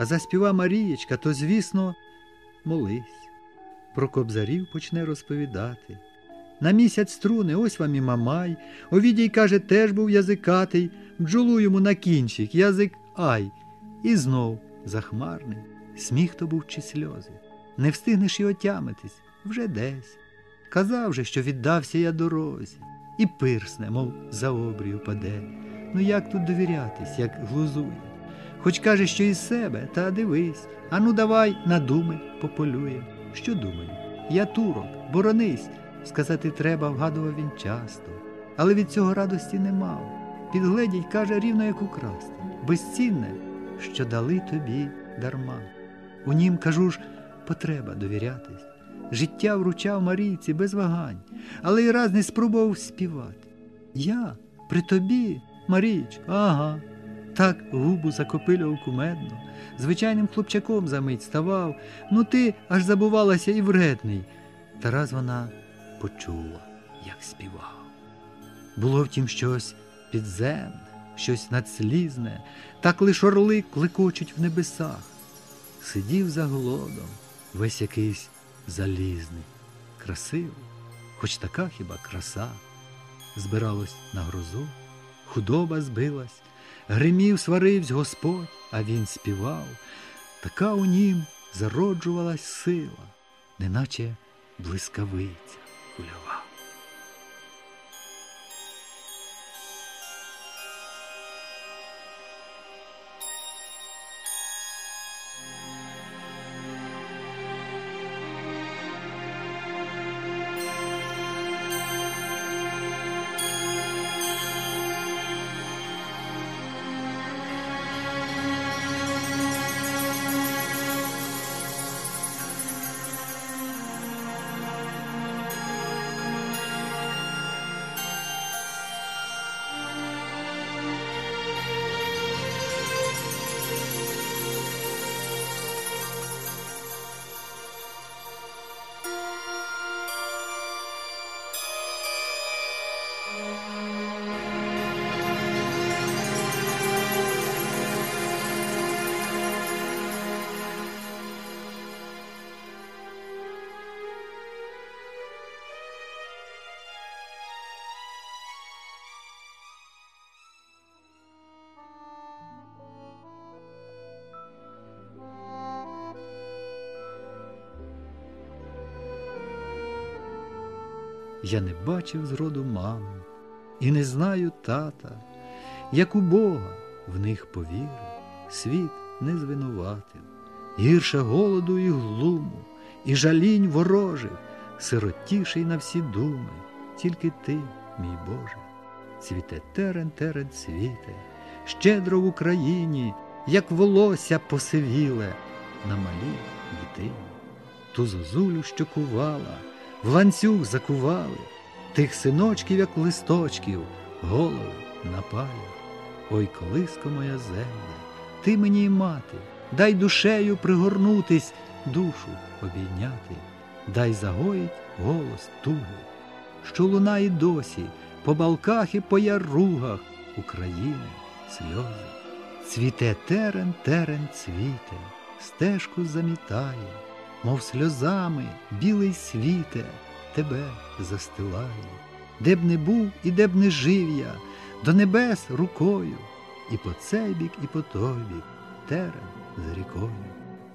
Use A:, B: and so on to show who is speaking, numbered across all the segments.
A: А заспіва Марієчка, то, звісно, молись. Про кобзарів почне розповідати. На місяць струни, ось вам і мамай. Овідій, каже, теж був язикатий, бджолу йому на кінчик, язик ай. І знов захмарний. Сміх то був чи сльози. Не встигнеш й отямитись вже десь. Казав же, що віддався я дорозі, і пирсне, мов за обрію паде. Ну як тут довірятись, як глузує? Хоч каже, що із себе, та дивись, ану давай на пополює. Що думаю? Я турок, боронись. Сказати треба, вгадував він часто, але від цього радості не мав. Підгледіть, каже, рівно як украсти, безцінне, що дали тобі дарма. У нім, кажу ж, потреба довірятись. Життя вручав Марійці без вагань, але й раз не спробував співати. Я при тобі, Маріч, ага. Так губу закопилював кумедно, звичайним хлопчаком за мить ставав, ну ти аж забувалася і вредний. Та раз вона почула, як співав. Було втім щось підземне, щось надслізне, так лиш орли клекочуть в небесах. Сидів за голодом, весь якийсь залізний, красивий, хоч така хіба краса. Збиралось на грозу, худоба збилась, гримів, сваривсь Господь, а він співав. Така у нім зароджувалась сила, неначе блискавиця кульова. Я не бачив зроду мами і не знаю тата, як у Бога в них повірив, світ не звинуватив, гірше голоду і глуму, і жалінь ворожих, сиротіший на всі думи, тільки ти, мій Боже, цвіте терен терен цвіте, щедро в Україні, як волосся посивіле. На малій дитині, ту зозулю, що кувала в ланцюг закували, тих синочків, як листочків, голови на. Ой, колиско моя земля, ти мені мати, дай душею пригорнутись, душу обійняти, дай загоїть голос туги, що лунає досі по балках і по яругах України сльози. Цвіте терен, терен цвіте, стежку замітає мов сльозами білий світе тебе застилає, де б не був і де б не жив я, до небес рукою, і по цей бік, і по той бік терен за рікою.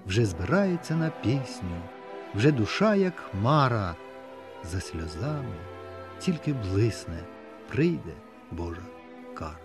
A: Вже збирається на пісню, вже душа, як хмара, за сльозами тільки блисне, прийде Божа кара.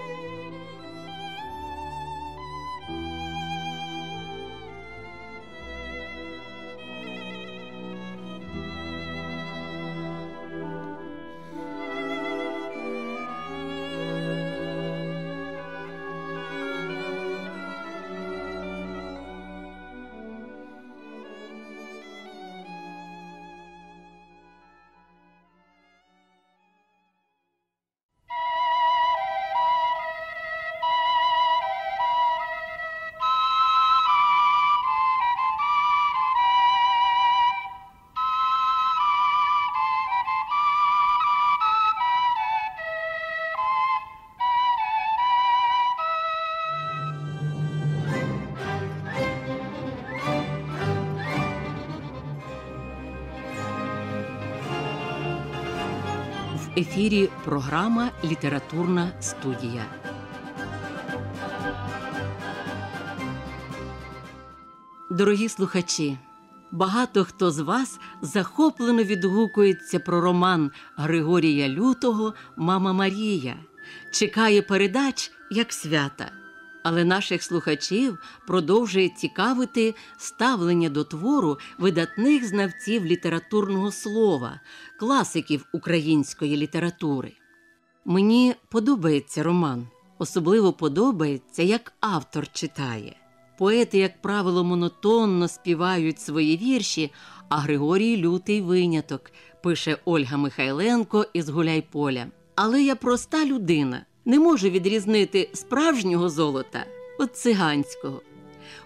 B: Ефірі програма Літературна студія. Дорогі слухачі, багато хто з вас захоплено відгукується про роман Григорія Лютого Мама Марія, чекає передач як свята. Але наших слухачів продовжує цікавити ставлення до твору видатних знавців літературного слова, класиків української літератури. Мені подобається роман, особливо подобається, як автор читає. Поети, як правило, монотонно співають свої вірші, а Григорій Лютий виняток, пише Ольга Михайленко із Гуляйполя. Але я проста людина, не можу відрізнити справжнього золота від циганського.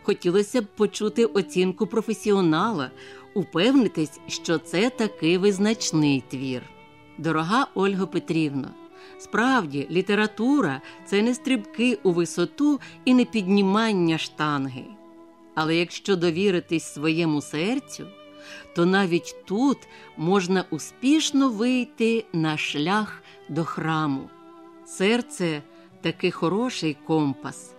B: Хотілося б почути оцінку професіонала, упевнитись, що це таки визначний твір. Дорога Ольго Петрівно, справді література це не стрибки у висоту і не піднімання штанги. Але якщо довіритись своєму серцю, то навіть тут можна успішно вийти на шлях до храму. Серце таки хороший компас.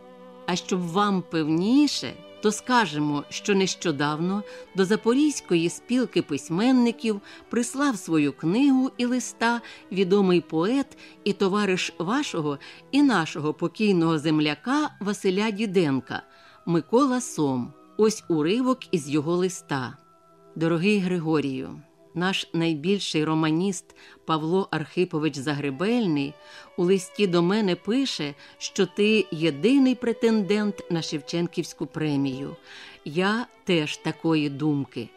B: А щоб вам певніше, то скажемо, що нещодавно до Запорізької спілки письменників прислав свою книгу і листа відомий поет і товариш вашого і нашого покійного земляка Василя Діденка Микола Сом. Ось уривок із його листа. Дорогий Григорію, наш найбільший романіст Павло Архипович Загребельний у листі до мене пише, що ти єдиний претендент на Шевченківську премію. Я теж такої думки.